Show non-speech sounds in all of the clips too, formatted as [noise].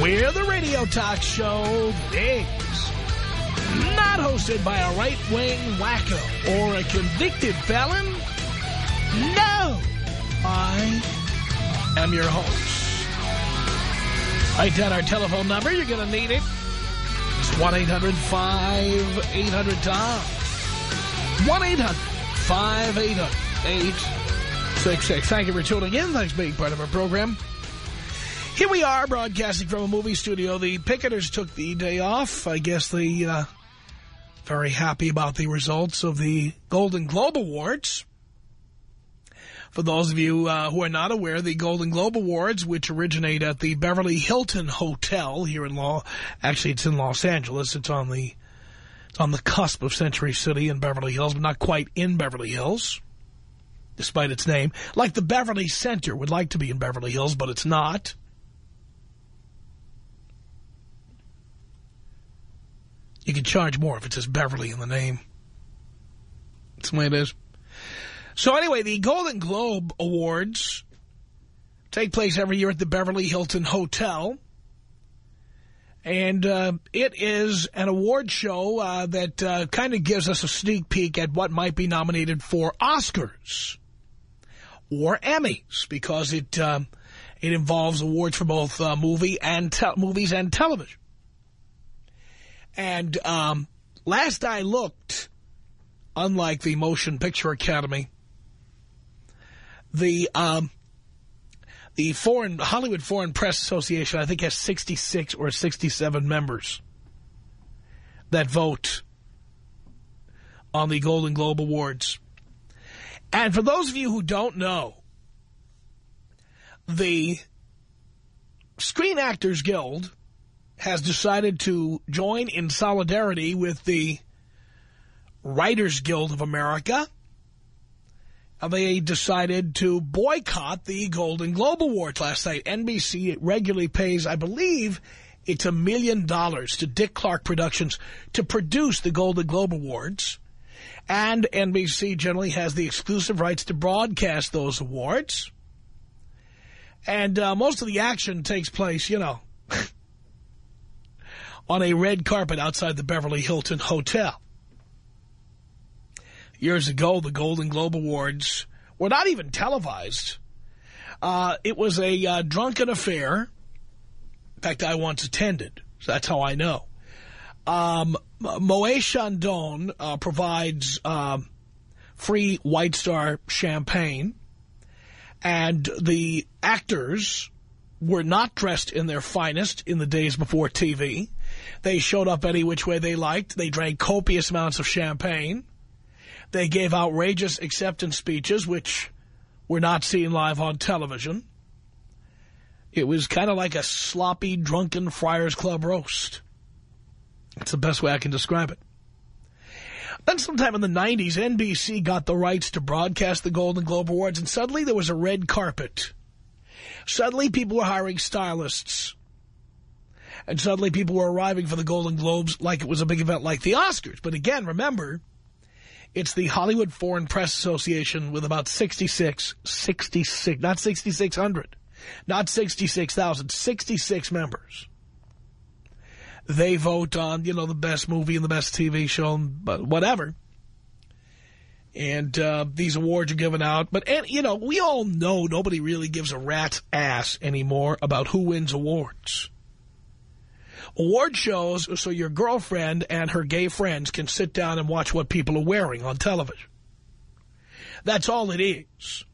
We're the radio talk show that is not hosted by a right-wing wacko or a convicted felon. No! I am your host. Write down our telephone number. You're going to need it. It's 1-800-5800-TOM. 1-800-5800-866. Thank you for tuning in. Thanks for being part of our program. Here we are, broadcasting from a movie studio. The picketers took the day off. I guess they uh, very happy about the results of the Golden Globe Awards. For those of you uh, who are not aware, the Golden Globe Awards, which originate at the Beverly Hilton Hotel here in Law, actually it's in Los Angeles. It's on the it's on the cusp of Century City and Beverly Hills, but not quite in Beverly Hills, despite its name. Like the Beverly Center would like to be in Beverly Hills, but it's not. You can charge more if it says Beverly in the name. That's the way it is. So anyway, the Golden Globe Awards take place every year at the Beverly Hilton Hotel. And uh, it is an award show uh, that uh, kind of gives us a sneak peek at what might be nominated for Oscars or Emmys because it um, it involves awards for both uh, movie and movies and television. And um, last I looked, unlike the Motion Picture Academy, the um, the foreign Hollywood Foreign Press Association, I think, has 66 or 67 members that vote on the Golden Globe Awards. And for those of you who don't know, the Screen Actors Guild has decided to join in solidarity with the Writers Guild of America. They decided to boycott the Golden Globe Awards last night. NBC regularly pays, I believe, it's a million dollars to Dick Clark Productions to produce the Golden Globe Awards. And NBC generally has the exclusive rights to broadcast those awards. And uh, most of the action takes place, you know, [laughs] on a red carpet outside the Beverly Hilton Hotel. Years ago, the Golden Globe Awards were not even televised. Uh, it was a uh, drunken affair. In fact, I once attended, so that's how I know. Um, Moet Chandon uh, provides um, free White Star champagne, and the actors were not dressed in their finest in the days before TV. They showed up any which way they liked. They drank copious amounts of champagne. They gave outrageous acceptance speeches, which were not seen live on television. It was kind of like a sloppy, drunken Friars Club roast. That's the best way I can describe it. Then sometime in the 90s, NBC got the rights to broadcast the Golden Globe Awards, and suddenly there was a red carpet. Suddenly people were hiring stylists. And suddenly people were arriving for the Golden Globes like it was a big event like the Oscars. But again, remember, it's the Hollywood Foreign Press Association with about 66, 66, not 6,600, not 66,000, 66 members. They vote on, you know, the best movie and the best TV show, but whatever. And uh, these awards are given out. But, and, you know, we all know nobody really gives a rat's ass anymore about who wins awards. Award shows so your girlfriend and her gay friends can sit down and watch what people are wearing on television. That's all it is.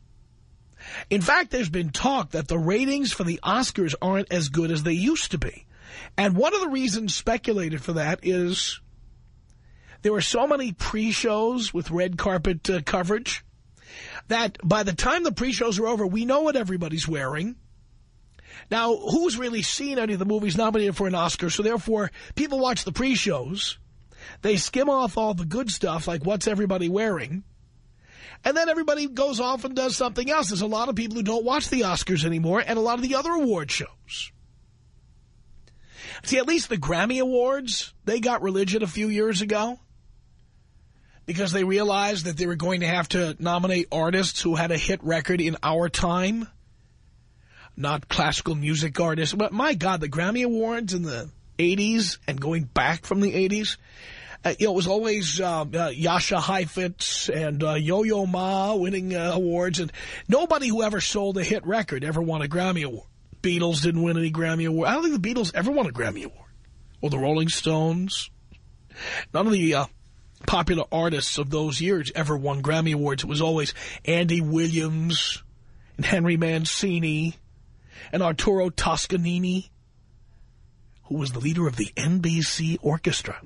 In fact, there's been talk that the ratings for the Oscars aren't as good as they used to be. And one of the reasons speculated for that is there were so many pre-shows with red carpet uh, coverage that by the time the pre-shows are over, we know what everybody's wearing. Now, who's really seen any of the movies nominated for an Oscar? So therefore, people watch the pre-shows. They skim off all the good stuff, like what's everybody wearing. And then everybody goes off and does something else. There's a lot of people who don't watch the Oscars anymore and a lot of the other award shows. See, at least the Grammy Awards, they got religion a few years ago because they realized that they were going to have to nominate artists who had a hit record in our time, not classical music artists. But my God, the Grammy Awards in the 80s and going back from the 80s, uh, you know, it was always uh, uh, Jascha Heifetz and uh, Yo-Yo Ma winning uh, awards, and nobody who ever sold a hit record ever won a Grammy Award. Beatles didn't win any Grammy Award. I don't think the Beatles ever won a Grammy Award. Or the Rolling Stones. None of the popular artists of those years ever won Grammy Awards. It was always Andy Williams and Henry Mancini and Arturo Toscanini, who was the leader of the NBC Orchestra.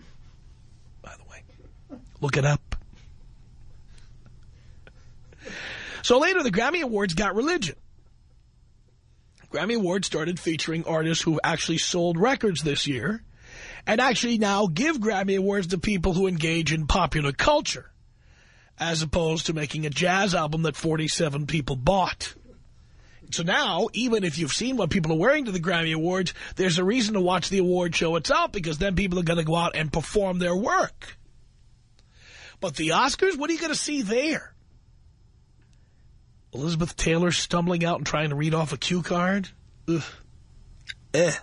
By the way, look it up. So later, the Grammy Awards got religion. Grammy Awards started featuring artists who actually sold records this year and actually now give Grammy Awards to people who engage in popular culture as opposed to making a jazz album that 47 people bought. So now, even if you've seen what people are wearing to the Grammy Awards, there's a reason to watch the award show itself because then people are going to go out and perform their work. But the Oscars, what are you going to see there? Elizabeth Taylor stumbling out and trying to read off a cue card? Ugh. Eh. [laughs]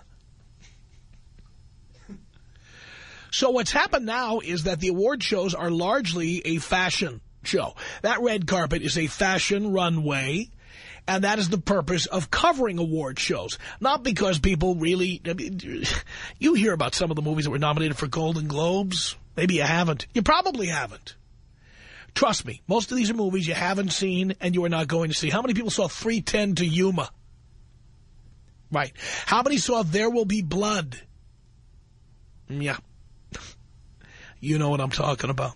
So what's happened now is that the award shows are largely a fashion show. That red carpet is a fashion runway, and that is the purpose of covering award shows. Not because people really... I mean, you hear about some of the movies that were nominated for Golden Globes. Maybe you haven't. You probably haven't. Trust me, most of these are movies you haven't seen and you are not going to see. How many people saw 310 to Yuma? Right. How many saw There Will Be Blood? Mm, yeah. [laughs] you know what I'm talking about.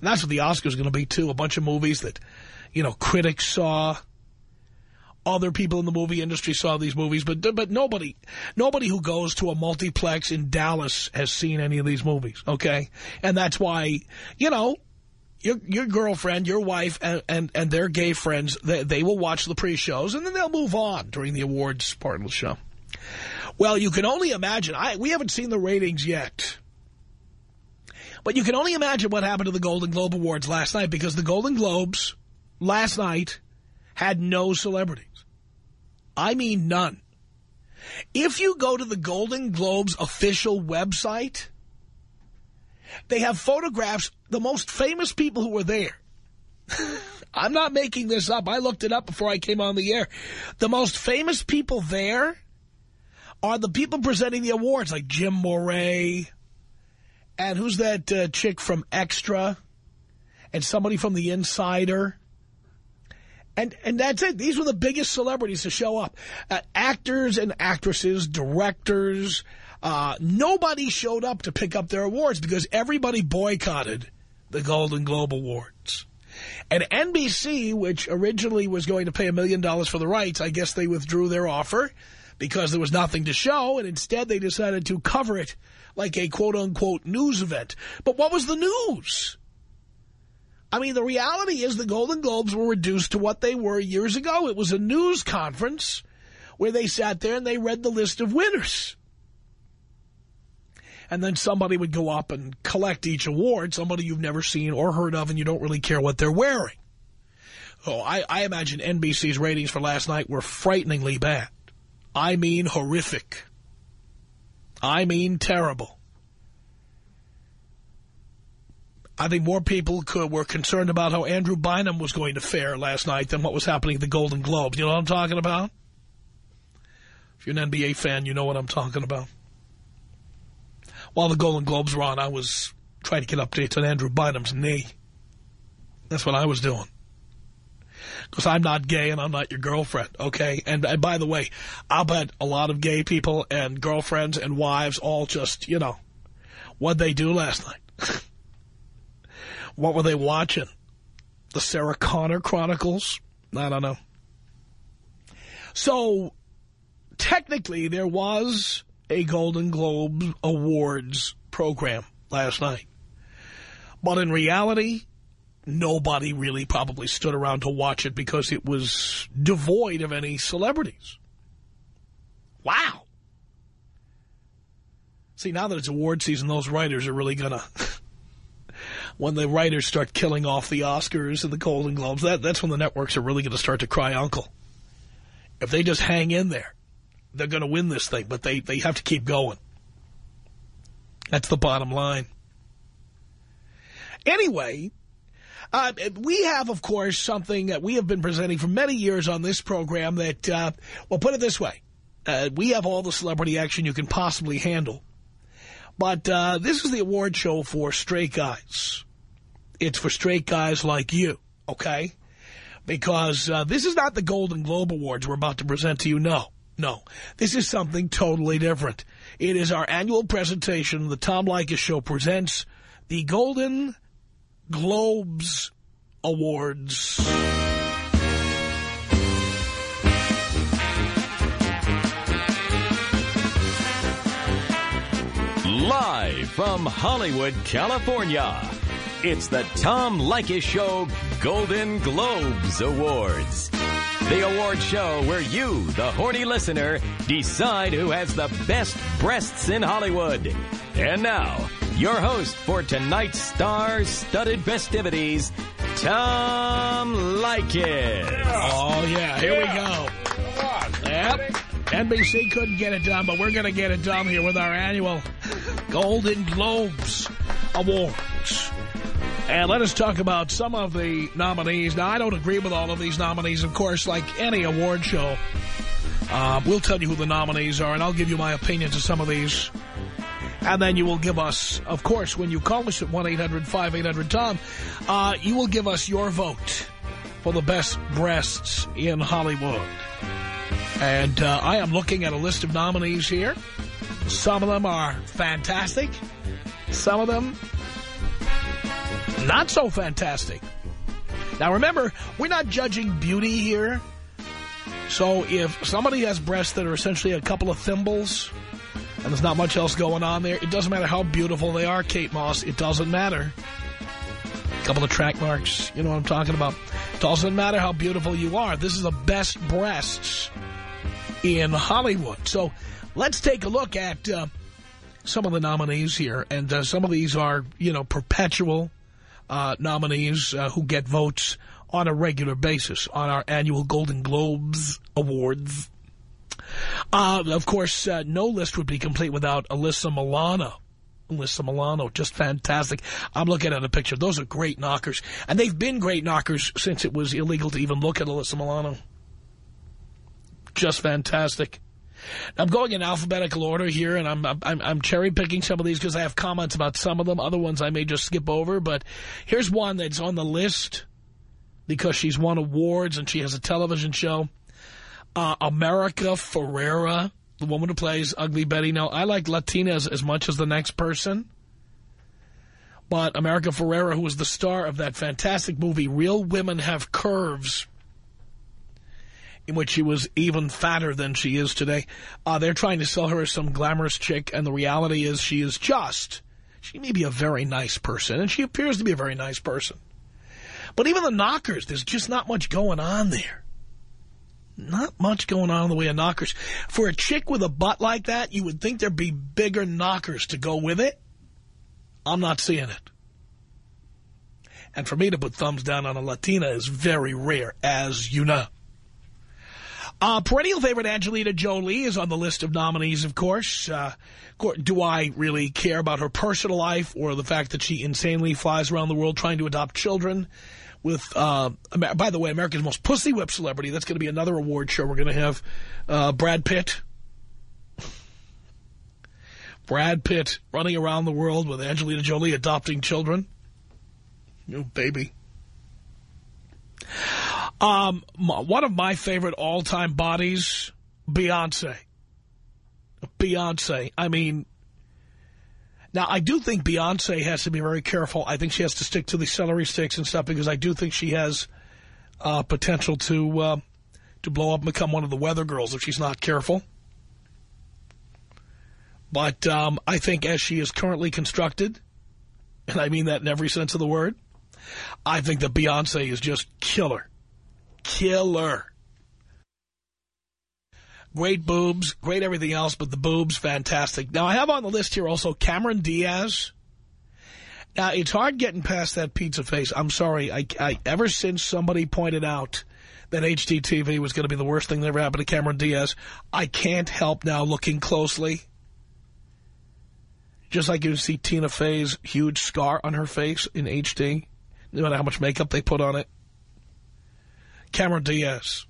And that's what the Oscars going to be, too. A bunch of movies that, you know, critics saw. Other people in the movie industry saw these movies, but but nobody nobody who goes to a multiplex in Dallas has seen any of these movies, okay? And that's why, you know, your your girlfriend, your wife, and, and, and their gay friends, they, they will watch the pre-shows, and then they'll move on during the awards part of the show. Well, you can only imagine. I We haven't seen the ratings yet. But you can only imagine what happened to the Golden Globe Awards last night, because the Golden Globes last night had no celebrities. I mean none. If you go to the Golden Globes official website they have photographs, the most famous people who were there. [laughs] I'm not making this up. I looked it up before I came on the air. The most famous people there are the people presenting the awards, like Jim Moret, and who's that uh, chick from Extra, and somebody from The Insider. And and that's it. These were the biggest celebrities to show up. Uh, actors and actresses, directors, uh, nobody showed up to pick up their awards because everybody boycotted the Golden Globe Awards. And NBC, which originally was going to pay a million dollars for the rights, I guess they withdrew their offer because there was nothing to show, and instead they decided to cover it like a quote-unquote news event. But what was the news? I mean, the reality is the Golden Globes were reduced to what they were years ago. It was a news conference where they sat there and they read the list of winners and then somebody would go up and collect each award, somebody you've never seen or heard of and you don't really care what they're wearing. Oh, I, I imagine NBC's ratings for last night were frighteningly bad. I mean horrific. I mean terrible. I think more people could, were concerned about how Andrew Bynum was going to fare last night than what was happening at the Golden Globes. You know what I'm talking about? If you're an NBA fan, you know what I'm talking about while the Golden Globes were on, I was trying to get updates on Andrew Bynum's knee. That's what I was doing. Because I'm not gay and I'm not your girlfriend, okay? And, and by the way, I'll bet a lot of gay people and girlfriends and wives all just, you know, what'd they do last night? [laughs] what were they watching? The Sarah Connor Chronicles? I don't know. So, technically, there was a Golden Globe Awards program last night. But in reality, nobody really probably stood around to watch it because it was devoid of any celebrities. Wow. See, now that it's award season, those writers are really going [laughs] to... when the writers start killing off the Oscars and the Golden Globes, that, that's when the networks are really going to start to cry uncle. If they just hang in there, they're going to win this thing, but they, they have to keep going. That's the bottom line. Anyway, uh, we have, of course, something that we have been presenting for many years on this program that, uh, well, put it this way. Uh, we have all the celebrity action you can possibly handle. But uh, this is the award show for straight guys. It's for straight guys like you, okay? Because uh, this is not the Golden Globe Awards we're about to present to you. No, no. This is something totally different. It is our annual presentation. The Tom Leykis Show presents the Golden Globes Awards. From Hollywood, California, it's the Tom Leykis Show Golden Globes Awards. The award show where you, the horny listener, decide who has the best breasts in Hollywood. And now, your host for tonight's star-studded festivities, Tom Leykis. Oh, yeah, here we go. Yep. NBC couldn't get it done, but we're going to get it done here with our annual Golden Globes Awards. And let us talk about some of the nominees. Now, I don't agree with all of these nominees, of course, like any award show. Uh, we'll tell you who the nominees are, and I'll give you my opinions of some of these. And then you will give us, of course, when you call us at 1-800-5800-TOM, uh, you will give us your vote for the best breasts in Hollywood. And uh, I am looking at a list of nominees here. Some of them are fantastic. Some of them not so fantastic. Now remember, we're not judging beauty here. So if somebody has breasts that are essentially a couple of thimbles and there's not much else going on there, it doesn't matter how beautiful they are, Kate Moss. It doesn't matter. A couple of track marks, you know what I'm talking about. It doesn't matter how beautiful you are. This is the best breasts in Hollywood. So let's take a look at uh, some of the nominees here. And uh, some of these are, you know, perpetual uh, nominees uh, who get votes on a regular basis on our annual Golden Globes Awards. Uh, of course, uh, no list would be complete without Alyssa Milano. Alyssa Milano, just fantastic. I'm looking at a picture. Those are great knockers. And they've been great knockers since it was illegal to even look at Alyssa Milano. Just fantastic. I'm going in alphabetical order here, and I'm I'm, I'm cherry picking some of these because I have comments about some of them. Other ones I may just skip over. But here's one that's on the list because she's won awards and she has a television show. Uh, America Ferrera, the woman who plays Ugly Betty. Now, I like Latinas as much as the next person. But America Ferrera, who was the star of that fantastic movie, Real Women Have Curves, in which she was even fatter than she is today. Uh, they're trying to sell her as some glamorous chick, and the reality is she is just, she may be a very nice person, and she appears to be a very nice person. But even the knockers, there's just not much going on there. Not much going on in the way of knockers. For a chick with a butt like that, you would think there'd be bigger knockers to go with it. I'm not seeing it. And for me to put thumbs down on a Latina is very rare, as you know. Uh, perennial favorite Angelina Jolie is on the list of nominees, of course. Uh, do I really care about her personal life or the fact that she insanely flies around the world trying to adopt children? With, uh, by the way, America's most pussy whip celebrity. That's going to be another award show. We're going to have uh, Brad Pitt. Brad Pitt running around the world with Angelina Jolie adopting children. Oh, baby. Um, one of my favorite all-time bodies, Beyonce. Beyonce. I mean, now I do think Beyonce has to be very careful. I think she has to stick to the celery sticks and stuff because I do think she has uh, potential to uh, to blow up and become one of the weather girls if she's not careful. But um, I think as she is currently constructed, and I mean that in every sense of the word, I think that Beyonce is just killer. Killer. Great boobs, great everything else, but the boobs, fantastic. Now, I have on the list here also Cameron Diaz. Now, it's hard getting past that pizza face. I'm sorry. I, I Ever since somebody pointed out that HDTV was going to be the worst thing that ever happened to Cameron Diaz, I can't help now looking closely. Just like you see Tina Fey's huge scar on her face in HD, no matter how much makeup they put on it. Cameron Diaz.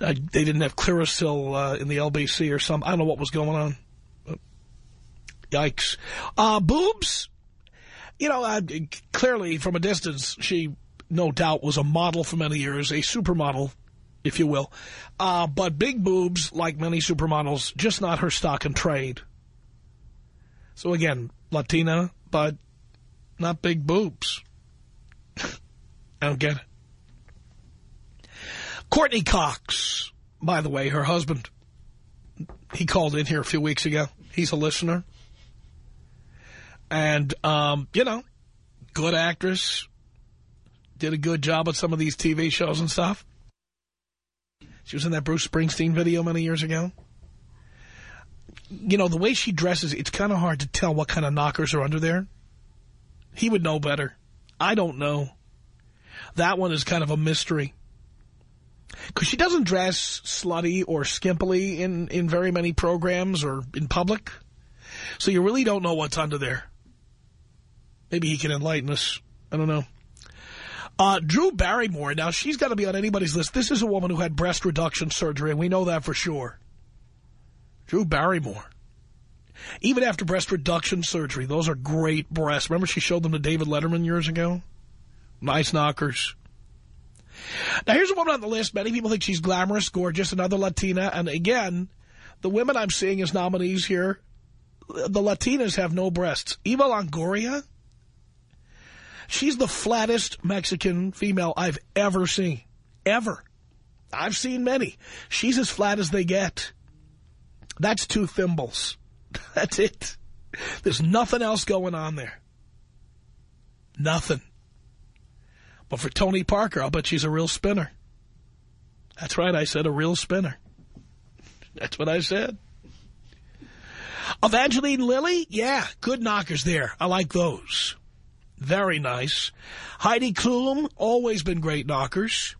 I, they didn't have Clearasil uh, in the LBC or something. I don't know what was going on. Yikes. Uh, boobs? You know, uh, clearly from a distance, she no doubt was a model for many years, a supermodel, if you will. Uh, but big boobs, like many supermodels, just not her stock and trade. So again, Latina, but not big boobs. [laughs] I don't get it. Courteney Cox, by the way, her husband, he called in here a few weeks ago. He's a listener. And, um, you know, good actress. Did a good job at some of these TV shows and stuff. She was in that Bruce Springsteen video many years ago. You know, the way she dresses, it's kind of hard to tell what kind of knockers are under there. He would know better. I don't know. That one is kind of a mystery. Because she doesn't dress slutty or skimpily in, in very many programs or in public. So you really don't know what's under there. Maybe he can enlighten us. I don't know. Uh, Drew Barrymore, now she's got to be on anybody's list. This is a woman who had breast reduction surgery, and we know that for sure. Drew Barrymore. Even after breast reduction surgery, those are great breasts. Remember she showed them to David Letterman years ago? Nice knockers. Now, here's a woman on the list. Many people think she's glamorous, gorgeous, another Latina. And again, the women I'm seeing as nominees here, the Latinas have no breasts. Eva Longoria, she's the flattest Mexican female I've ever seen. Ever. I've seen many. She's as flat as they get. That's two thimbles. [laughs] That's it. There's nothing else going on there. Nothing. For Tony Parker, I'll bet she's a real spinner. That's right, I said a real spinner. That's what I said. Evangeline Lilly, yeah, good knockers there. I like those. Very nice. Heidi Klum, always been great knockers.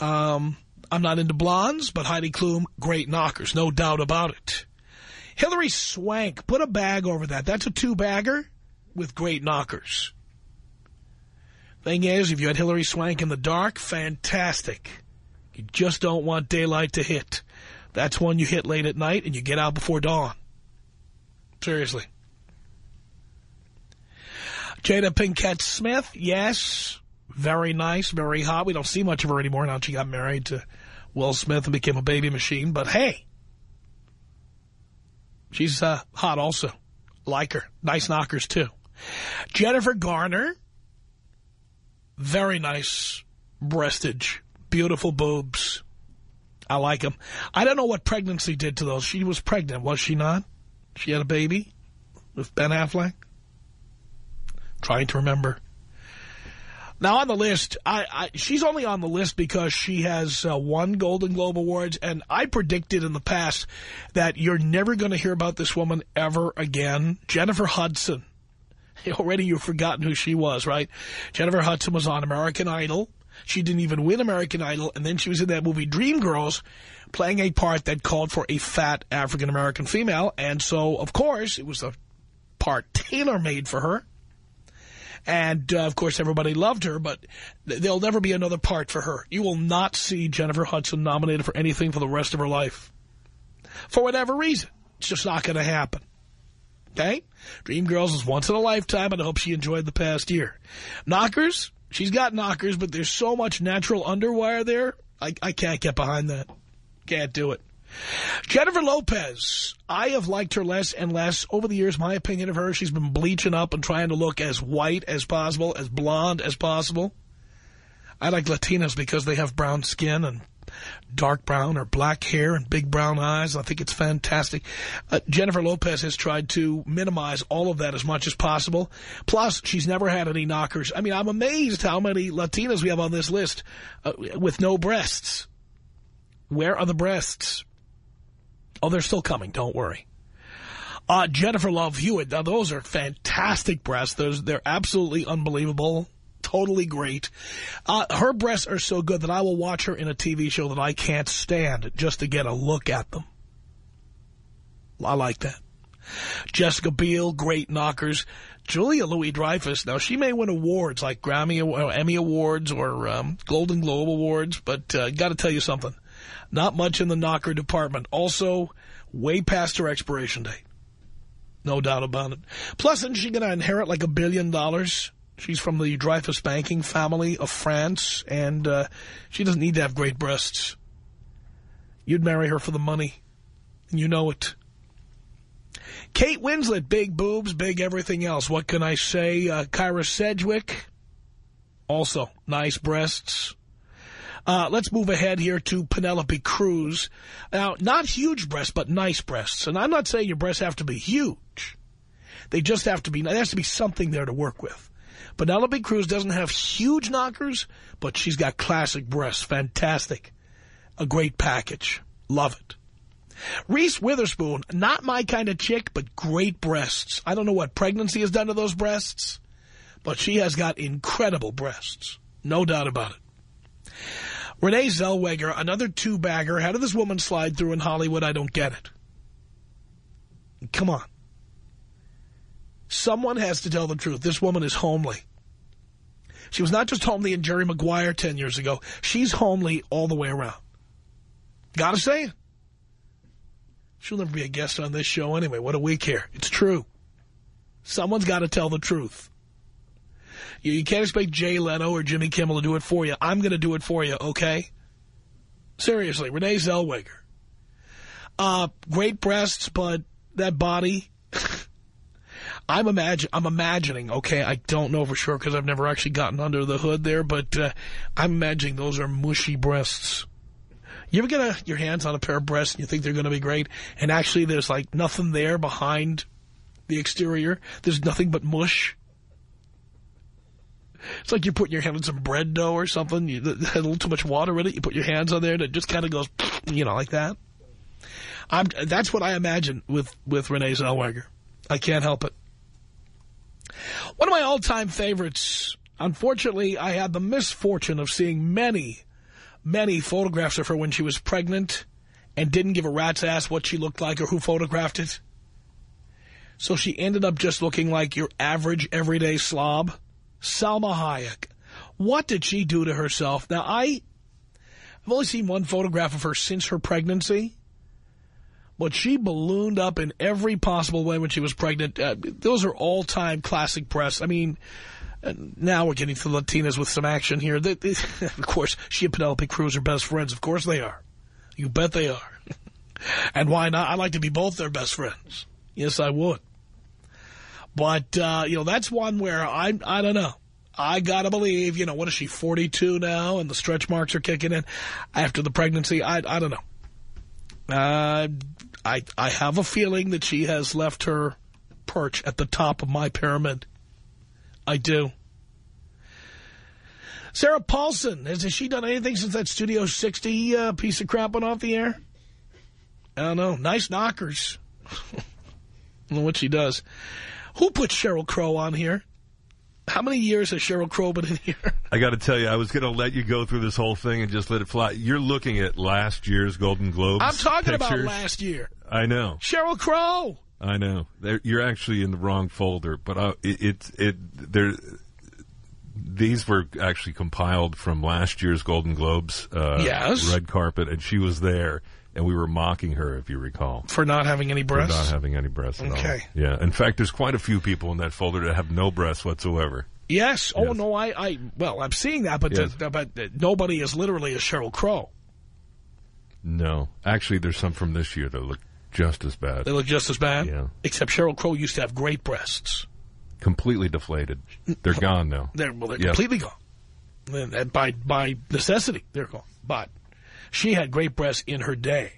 Um, I'm not into blondes, but Heidi Klum, great knockers, no doubt about it. Hilary Swank, put a bag over that. That's a two-bagger with great knockers. Thing is, if you had Hilary Swank in the dark, fantastic. You just don't want daylight to hit. That's one you hit late at night and you get out before dawn. Seriously. Jada Pinkett Smith, yes. Very nice, very hot. We don't see much of her anymore now she got married to Will Smith and became a baby machine. But hey, she's uh, hot also. Like her. Nice knockers, too. Jennifer Garner, very nice breastage. Beautiful boobs. I like them. I don't know what pregnancy did to those. She was pregnant, was she not? She had a baby with Ben Affleck. Trying to remember. Now, on the list, I, I, she's only on the list because she has uh, won Golden Globe Awards, and I predicted in the past that you're never going to hear about this woman ever again. Jennifer Hudson. [laughs] Already you've forgotten who she was, right? Jennifer Hudson was on American Idol. She didn't even win American Idol, and then she was in that movie Dreamgirls, playing a part that called for a fat African-American female, and so, of course, it was a part tailor-made for her. And, uh, of course, everybody loved her, but there'll never be another part for her. You will not see Jennifer Hudson nominated for anything for the rest of her life. For whatever reason. It's just not going to happen. Okay? Dreamgirls is once in a lifetime, and I hope she enjoyed the past year. Knockers, she's got knockers, but there's so much natural underwire there, I, I can't get behind that. Can't do it. Jennifer Lopez. I have liked her less and less. Over the years, my opinion of her, she's been bleaching up and trying to look as white as possible, as blonde as possible. I like Latinas because they have brown skin and dark brown or black hair and big brown eyes. I think it's fantastic. Uh, Jennifer Lopez has tried to minimize all of that as much as possible. Plus, she's never had any knockers. I mean, I'm amazed how many Latinas we have on this list uh, with no breasts. Where are the breasts? Oh, they're still coming. Don't worry. Uh, Jennifer Love Hewitt. Now, those are fantastic breasts. Those, they're absolutely unbelievable. Totally great. Uh, her breasts are so good that I will watch her in a TV show that I can't stand just to get a look at them. I like that. Jessica Biel, great knockers. Julia Louis-Dreyfus, now she may win awards like Grammy or Emmy Awards or um, Golden Globe Awards, but uh, got to tell you something. Not much in the knocker department. Also, way past her expiration date. No doubt about it. Plus, isn't she going to inherit like a billion dollars? She's from the Dreyfus banking family of France, and uh, she doesn't need to have great breasts. You'd marry her for the money, and you know it. Kate Winslet, big boobs, big everything else. What can I say? Uh, Kyra Sedgwick, also nice breasts. Uh, let's move ahead here to Penelope Cruz. Now, not huge breasts, but nice breasts. And I'm not saying your breasts have to be huge. They just have to be, there has to be something there to work with. Penelope Cruz doesn't have huge knockers, but she's got classic breasts. Fantastic. A great package. Love it. Reese Witherspoon, not my kind of chick, but great breasts. I don't know what pregnancy has done to those breasts, but she has got incredible breasts. No doubt about it. Renee Zellweger, another two-bagger. How did this woman slide through in Hollywood? I don't get it. Come on. Someone has to tell the truth. This woman is homely. She was not just homely in Jerry Maguire 10 years ago. She's homely all the way around. Gotta say it. She'll never be a guest on this show anyway. What do we care? It's true. Someone's got to tell the truth. You, you can't expect Jay Leno or Jimmy Kimmel to do it for you. I'm going to do it for you, okay? Seriously, Renee Zellweger. Uh, great breasts, but that body... I'm imagine I'm imagining, okay, I don't know for sure because I've never actually gotten under the hood there, but uh, I'm imagining those are mushy breasts. You ever get a, your hands on a pair of breasts and you think they're going to be great, and actually there's like nothing there behind the exterior? There's nothing but mush? It's like you're putting your hand on some bread dough or something. You had a little too much water in it. You put your hands on there and it just kind of goes, [sniffs] you know, like that. I'm, that's what I imagine with, with Renee Zellweger. I can't help it. One of my all-time favorites, unfortunately, I had the misfortune of seeing many, many photographs of her when she was pregnant and didn't give a rat's ass what she looked like or who photographed it. So she ended up just looking like your average everyday slob. Salma Hayek. What did she do to herself? Now, I, I've only seen one photograph of her since her pregnancy. But she ballooned up in every possible way when she was pregnant. Uh, those are all-time classic press. I mean, uh, now we're getting to Latinas with some action here. They, they, [laughs] of course, she and Penelope Cruz are best friends. Of course they are. You bet they are. [laughs] and why not? I'd like to be both their best friends. Yes, I would. But, uh, you know, that's one where I, I don't know. I got to believe, you know, what is she, 42 now, and the stretch marks are kicking in after the pregnancy? I, I don't know. Uh, I, I have a feeling that she has left her perch at the top of my pyramid. I do. Sarah Paulson, has, has she done anything since that Studio 60 uh, piece of crap went off the air? I don't know. Nice knockers. [laughs] I don't know what she does. Who put Sheryl Crow on here? How many years has Sheryl Crow been in here? [laughs] I got to tell you, I was going to let you go through this whole thing and just let it fly. You're looking at last year's Golden Globes I'm talking pictures. about last year. I know. Sheryl Crow. I know. They're, you're actually in the wrong folder, but uh, it, it, it, there, these were actually compiled from last year's Golden Globes uh, yes. red carpet, and she was there. And we were mocking her, if you recall. For not having any breasts? For not having any breasts at okay. all. Yeah. In fact, there's quite a few people in that folder that have no breasts whatsoever. Yes. Oh, Yes. no, I, I, well, I'm seeing that, but, Yes. the, but the, nobody is literally a Sheryl Crow. No. Actually, there's some from this year that look just as bad. They look just as bad. Yeah. Except Sheryl Crow used to have great breasts. Completely deflated. They're gone now. They're, well, they're Yes. completely gone. And by, by necessity, they're gone. But She had great breasts in her day.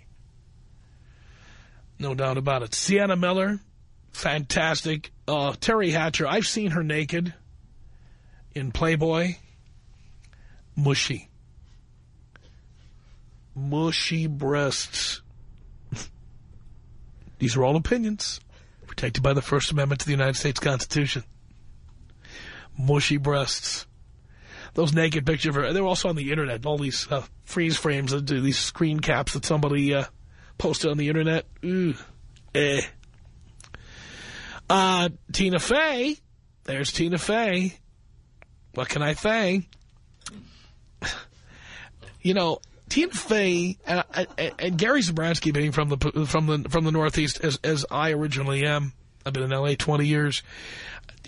No doubt about it. Sienna Miller, fantastic. Uh, Teri Hatcher, I've seen her naked in Playboy. Mushy. Mushy breasts. [laughs] These are all opinions protected by the First Amendment to the United States Constitution. Mushy breasts. Those naked pictures, they're also on the Internet, all these uh, freeze frames, these screen caps that somebody uh, posted on the Internet. Ooh. Eh. Uh, Tina Fey. There's Tina Fey. What can I say? [sighs] You know, Tina Fey and, and, and Gary Zabransky being from the from the from the Northeast as as I originally am. I've been in L.A. 20 years.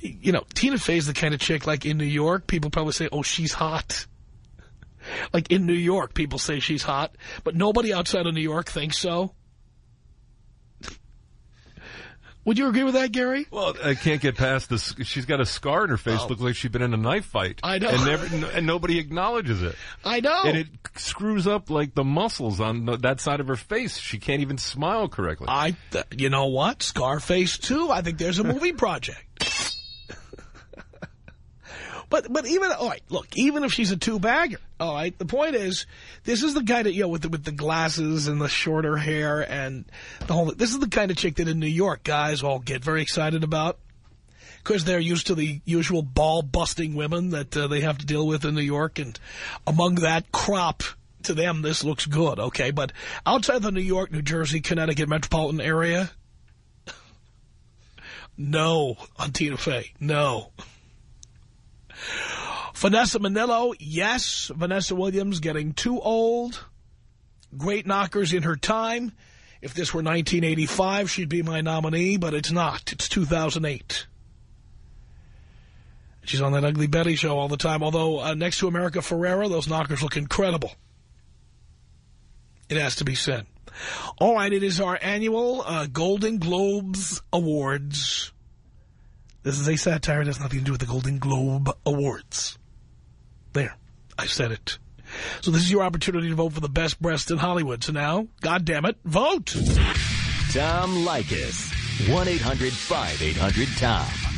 You know, Tina Fey's the kind of chick like in New York, people probably say, "Oh, she's hot." [laughs] Like in New York, people say she's hot, but nobody outside of New York thinks so. Would you agree with that, Gary? Well, I can't get past this. She's got a scar on her face. Oh. Looks like she's been in a knife fight. I know. And, never, and nobody acknowledges it. I know. And it screws up like the muscles on that side of her face. She can't even smile correctly. I, th you know what? Scarface too. I think there's a movie project. But, but even, all right, look, even if she's a two-bagger, all right, the point is, this is the guy that, you know, with the, with the glasses and the shorter hair and the whole, this is the kind of chick that in New York guys all get very excited about. Because they're used to the usual ball-busting women that uh, they have to deal with in New York. And among that crop, to them, this looks good, okay? But outside the New York, New Jersey, Connecticut metropolitan area, [laughs] no on Tina Fey. No. Vanessa Minnillo, yes. Vanessa Williams getting too old. Great knockers in her time. If this were 1985, she'd be my nominee, but it's not. It's 2008. She's on that Ugly Betty show all the time, although uh, next to America Ferrera, those knockers look incredible. It has to be said. All right, it is our annual uh, Golden Globes Awards. This is a satire. It has nothing to do with the Golden Globe Awards. There. I said it. So this is your opportunity to vote for the best breast in Hollywood. So now, God damn it, vote! Tom Leykis. 1-800-5800-TOM.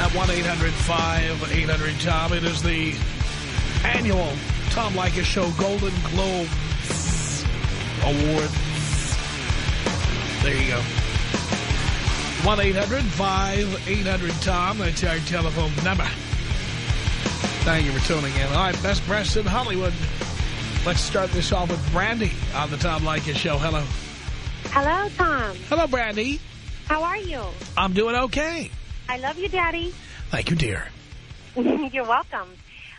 at 1-800-5800-TOM. It is the annual Tom Leykis Show Golden Globe Awards. There you go. 1-800-5800-TOM. That's our telephone number. Thank you for tuning in. All right, best breasts in Hollywood. Let's start this off with Brandy on the Tom Leykis Show. Hello. Hello, Tom. Hello, Brandy. How are you? I'm doing okay. I love you, Daddy. Thank you, dear. [laughs] You're welcome.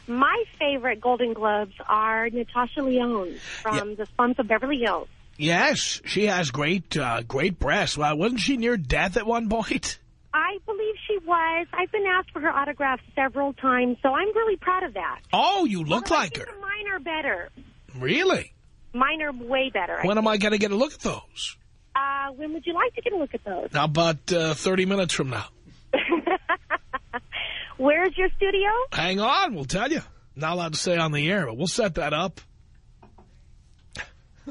My favorite Golden Globes are Natasha Lyonne from The Slums of Beverly Hills. Yes, she has great, uh, great breasts. Well, wasn't she near death at one point? I believe she was. I've been asked for her autograph several times, so I'm really proud of that. Oh, you look I like her. Mine are better. Really? Mine are way better. When am I going to get a look at those? Uh, when would you like to get a look at those? How about uh, 30 minutes from now? Where's your studio? Hang on, we'll tell you. Not allowed to say on the air, but we'll set that up.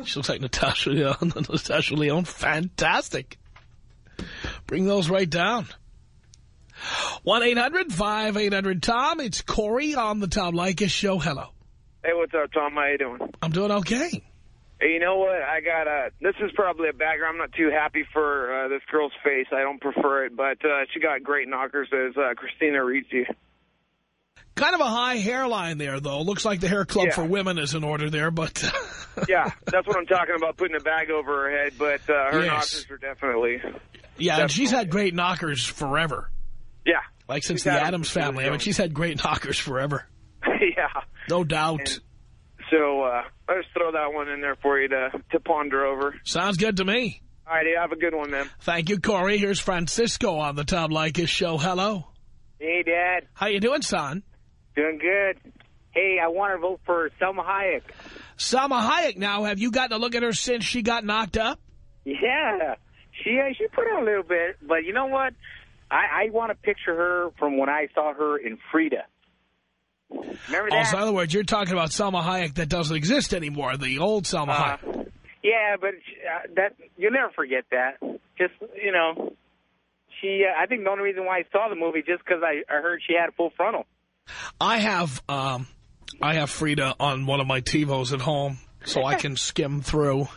She looks like Natasha Lyonne. [laughs] Natasha Lyonne, fantastic. Bring those right down. 1-800-5800-TOM. It's Corey on the Tom Leykis Show. Hello. Hey, what's up, Tom? How you doing? I'm doing okay. Hey, you know what? I got a. This is probably a bagger. I'm not too happy for uh, this girl's face. I don't prefer it, but uh, she got great knockers as uh, Christina Ricci. Kind of a high hairline there, though. Looks like the hair club Yeah. for women is in order there, but... [laughs] Yeah, that's what I'm talking about, putting a bag over her head, but uh, her Yes. knockers are definitely... yeah, and she's had great knockers forever. Yeah. Like since She's the Addams since she was family. I mean, she's had great knockers forever. [laughs] yeah. No doubt. And So uh, I'll just throw that one in there for you to, to ponder over. Sounds good to me. All right, have a good one, man. Thank you, Corey. Here's Francisco on the Tom Leykis show. Hello. Hey, Dad. How you doing, son? Doing good. Hey, I want to vote for Salma Hayek. Salma Hayek now, have you gotten to look at her since she got knocked up? Yeah, she uh, she put on a little bit, but you know what? I, I want to picture her from when I saw her in Frida. Remember that? Also, in other words, you're talking about Salma Hayek that doesn't exist anymore, the old Salma Uh, Hayek. yeah, but uh, that you'll never forget that. Just you know, she. Uh, I think the only reason why I saw the movie just because I, I heard she had a full frontal. I have um, I have Frida on one of my TiVos at home, so I can [laughs] skim through.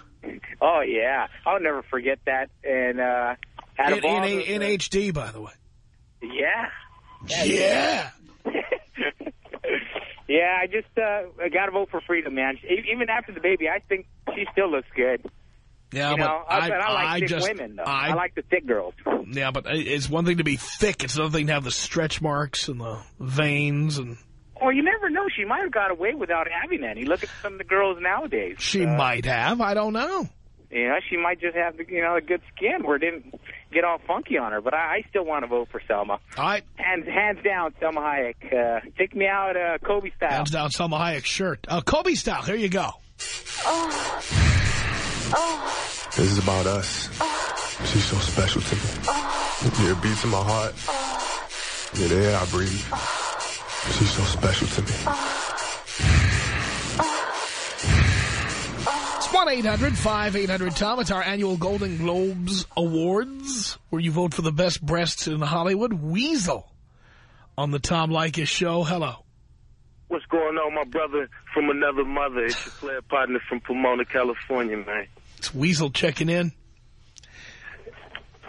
Oh yeah, I'll never forget that. And uh, had In, in, in. HD, by the way. Yeah. Yeah. yeah, I just uh, I got to vote for freedom, man. Even after the baby, I think she still looks good. Yeah, you but know, I, but I like I thick just, women, though. I, I, like the thick girls. Yeah, but it's one thing to be thick. It's another thing to have the stretch marks and the veins. and Well, you never know. She might have got away without having any. Look at some of the girls nowadays. She Uh, might have. I don't know. You know, she might just have, the, you know, a good skin where it didn't get all funky on her. But I, I still want to vote for Salma. All right. Hands, hands down, Salma Hayek. Uh, take me out uh, Kobe style. Hands down Salma Hayek shirt. Uh, Kobe style. Here you go. This is about us. She's so special to me. Yeah, it beats in my heart. Yeah, the air I breathe. She's so special to me. 1-800-5800-TOM. It's our annual Golden Globes Awards, where you vote for the best breasts in Hollywood. Weasel on the Tom Leykis show. Hello. What's going on, my brother from another mother? It's your player partner from Pomona, California, man. It's Weasel checking in.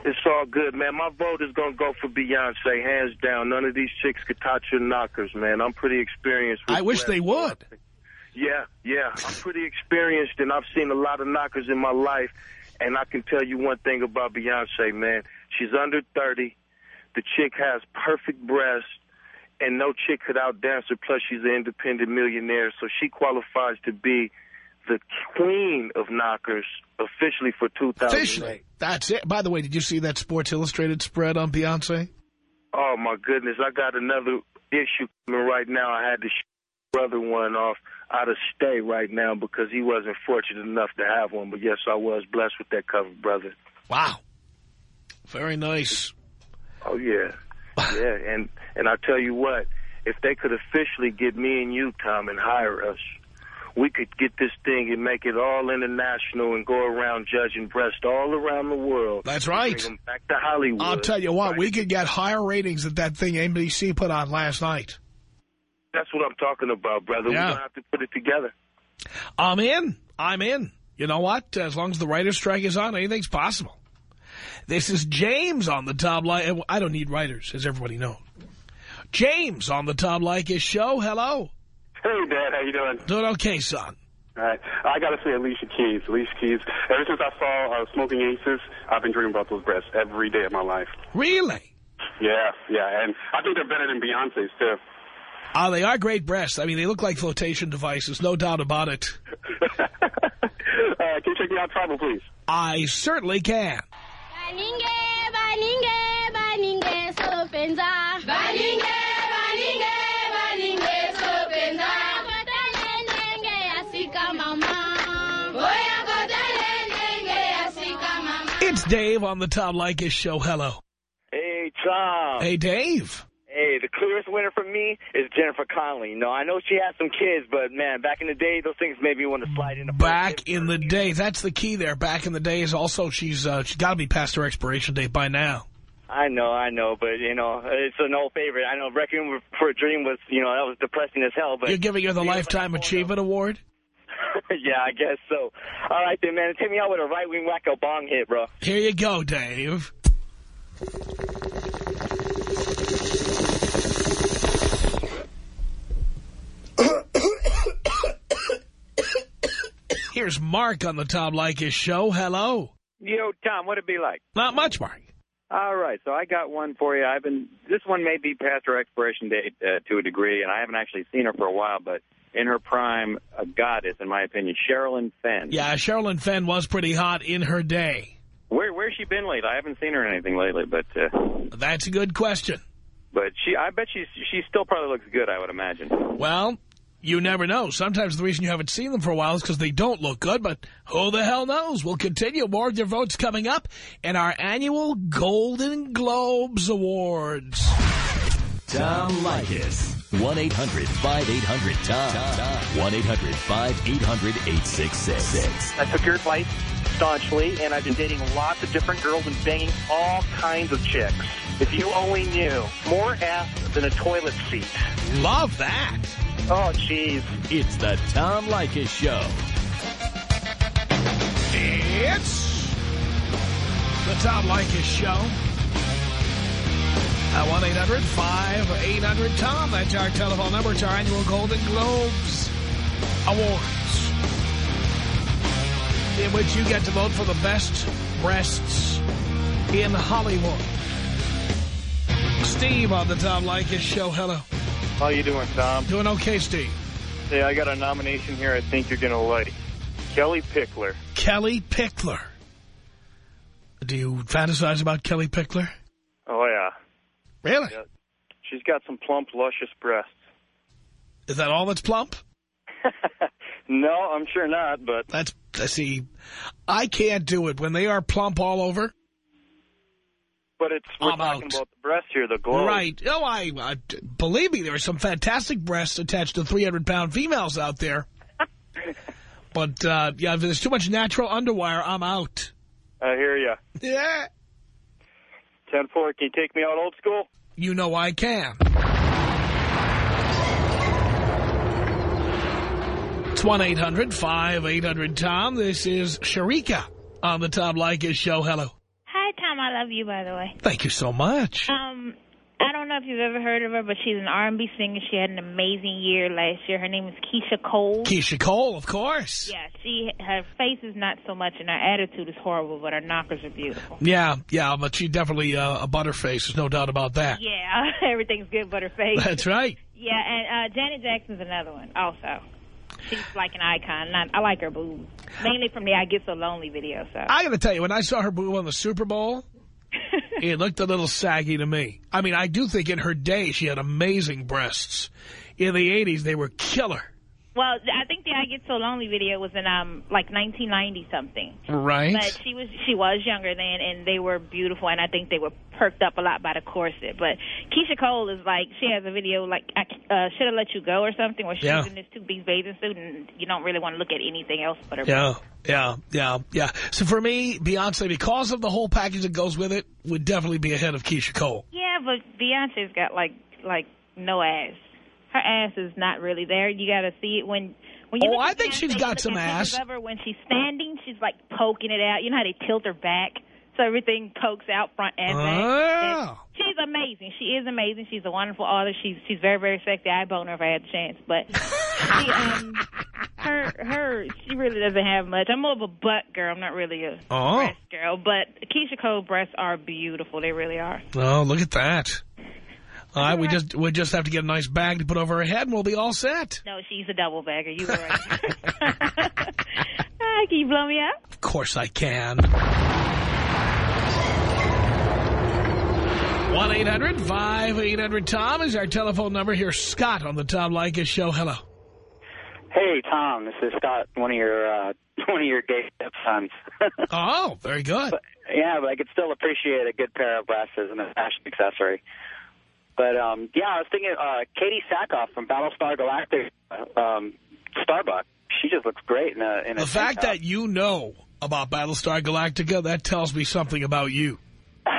It's all good, man. My vote is going to go for Beyonce, hands down. None of these chicks could touch your knockers, man. I'm pretty experienced. With I wish they would. Yeah, yeah. I'm pretty experienced, and I've seen a lot of knockers in my life. And I can tell you one thing about Beyonce, man. She's under 30. The chick has perfect breasts, and no chick could outdance her. Plus, she's an independent millionaire, so she qualifies to be the queen of knockers officially for 2008. Officially. That's it. By the way, did you see that Sports Illustrated spread on Beyonce? Oh, my goodness. I got another issue coming right now. I had to sh- brother one off out of state right now because he wasn't fortunate enough to have one. But, yes, I was blessed with that cover, brother. Wow. Very nice. Oh, yeah. Yeah, [laughs] and, and I tell you what, if they could officially get me and you, Tom, and hire us, we could get this thing and make it all international and go around judging breasts all around the world. That's right. Bring them back to Hollywood. I'll tell you what, Right. we could get higher ratings than that thing NBC put on last night. That's what I'm talking about, brother. Yeah. We're going to have to put it together. I'm in. I'm in. You know what? As long as the writer's strike is on, anything's possible. This is James on the Tom Leykis. I don't need writers, as everybody knows. James on the Tom Leykis show. Hello. Hey, Dad, how you doing? Doing okay, son. All right. I got to say Alicia Keys. Alicia Keys. Ever since I saw uh, Smoking Aces, I've been dreaming about those breasts every day of my life. Really? Yeah, yeah. And I think they're better than Beyonce's, too. Uh, they are great breasts. I mean, they look like flotation devices, no doubt about it. [laughs] uh, can you check me out Tribal, please? I certainly can. Baninge, baninge, baninge, sopenza. Baninge, baninge, baninge, sopenza. Kotalendenge, asika mama. Oya kotalendenge, asika mama. It's Dave on the Tom Leykis show. Hello. Hey, Tom. Hey, Dave. The clearest winner for me is Jennifer Connelly. No, I know she has some kids, but, man, back in the day, those things made me want to slide into Back in the day. That's the key there. Back in the days. Also, she's uh, she's got to be past her expiration date by now. I know, I know, but, you know, it's an old favorite. I know Requiem for a Dream was, you know, that was depressing as hell, but... You're giving her the Lifetime Achievement Award? [laughs] yeah, I guess so. All right, then, man, take me out with a right-wing wacko bong hit, bro. Here you go, Dave. Here's Mark on the Tom Leykis show. Hello. Yo, Tom, what'd it be like? Not much, Mark. All right, so I got one for you. I've been this one may be past her expiration date uh, to a degree, and I haven't actually seen her for a while. But in her prime, a goddess, in my opinion, Sherilyn Fenn. Yeah, Sherilyn Fenn was pretty hot in her day. Where where's she been lately? I haven't seen her in anything lately, but uh, That's a good question. but she, I bet she's she still probably looks good. I would imagine. Well, you never know. Sometimes the reason you haven't seen them for a while is because they don't look good, but who the hell knows? We'll continue. More of your votes coming up in our annual Golden Globes Awards. Tom Leykis. 1-800-5800-TOM. 1-800-5800-866. I took your advice staunchly, and I've been dating lots of different girls and banging all kinds of chicks. If you only knew, more ass than a toilet seat. Love that. Oh, jeez. It's the Tom Leykis Show. It's the Tom Leykis Show. At 1-800-5800-TOM. That's our telephone number. It's our annual Golden Globes Awards. In which you get to vote for the best breasts in Hollywood. Steve on the Tom Leykis Show. Hello. How you doing, Tom? Doing okay, Steve. Hey, I got a nomination here I think you're going to like. Kellie Pickler. Kellie Pickler. Do you fantasize about Kellie Pickler? Oh, yeah. Really? Yeah. She's got some plump, luscious breasts. Is that all that's plump? [laughs] No, I'm sure not, but... That's, I see, I can't do it. When they are plump all over, But it's we're I'm talking out. about the breasts here, the glow. Right. Oh, I, believe me, there are some fantastic breasts attached to 300-pound females out there. [laughs] but, uh, yeah, if there's too much natural underwire, I'm out. I hear ya. Yeah. 10-4, can you take me out old school? You know I can. It's 1-800-5800-TOM. This is Sharika on the Tom Leykis Show. Hello. I love you, by the way. Thank you so much. Um, I don't know if you've ever heard of her, but she's an R&B singer. She had an amazing year last year. Her name is Keyshia Cole. Keyshia Cole, of course. Yeah, she her face is not so much, and her attitude is horrible, but her knockers are beautiful. Yeah, yeah, but she's definitely uh, a butterface. There's no doubt about that. Yeah, [laughs] everything's good but her face. That's right. Yeah, and uh, Janet Jackson's another one also. She's like an icon. Not, I like her boobs. Mainly from the I Get So Lonely video, so. I got to tell you, when I saw her boob on the Super Bowl, [laughs] it looked a little saggy to me. I mean, I do think in her day she had amazing breasts. In the 80s, they were killer. Well, I think the I Get So Lonely video was in um like 1990 something. Right. But she was she was younger then, and they were beautiful, and I think they were perked up a lot by the corset. But Keyshia Cole is like she has a video like I uh, should have let you go or something, where she's Yeah. in this two piece bathing suit, and you don't really want to look at anything else but her. Yeah, yeah, yeah, yeah. So for me, Beyonce, because of the whole package that goes with it, would definitely be ahead of Keyshia Cole. Yeah, but Beyonce's got like like no ass. Her ass is not really there. You got to see it when when you. Oh, I think she's got some ass. Of her, when she's standing, she's like poking it out. You know how they tilt her back, so everything pokes out front and back. Oh. And She's amazing. She is amazing. She's a wonderful artist. She's she's very very sexy. I'd bone her if I had the chance, but she um [laughs] her her she really doesn't have much. I'm more of a butt girl. I'm not really a Oh. breast girl, but Keyshia Cole breasts are beautiful. They really are. Oh, look at that. All right, we just we just have to get a nice bag to put over her head, and we'll be all set. No, she's a double bagger. You were right. Can you blow me up? Of course I can. 1-800-5800-TOM is our telephone number. Here's Scott on the Tom Leykis Show. Hello. Hey Tom, this is Scott, one of your uh, [laughs] one of your gay stepsons. [laughs] oh, very good. But, yeah, but I could still appreciate a good pair of breasts as an fashion accessory. But um, yeah, I was thinking uh, Katee Sackhoff from Battlestar Galactica, um, Starbuck. She just looks great in a in a The fact that you know about Battlestar Galactica, that tells me something about you. [laughs] well,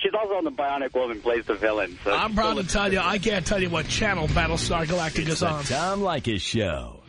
she's also on the Bionic Woman plays the villain. So I'm proud to tell you, I can't tell you what channel Battlestar Galactica is on. Tom Leykis Show.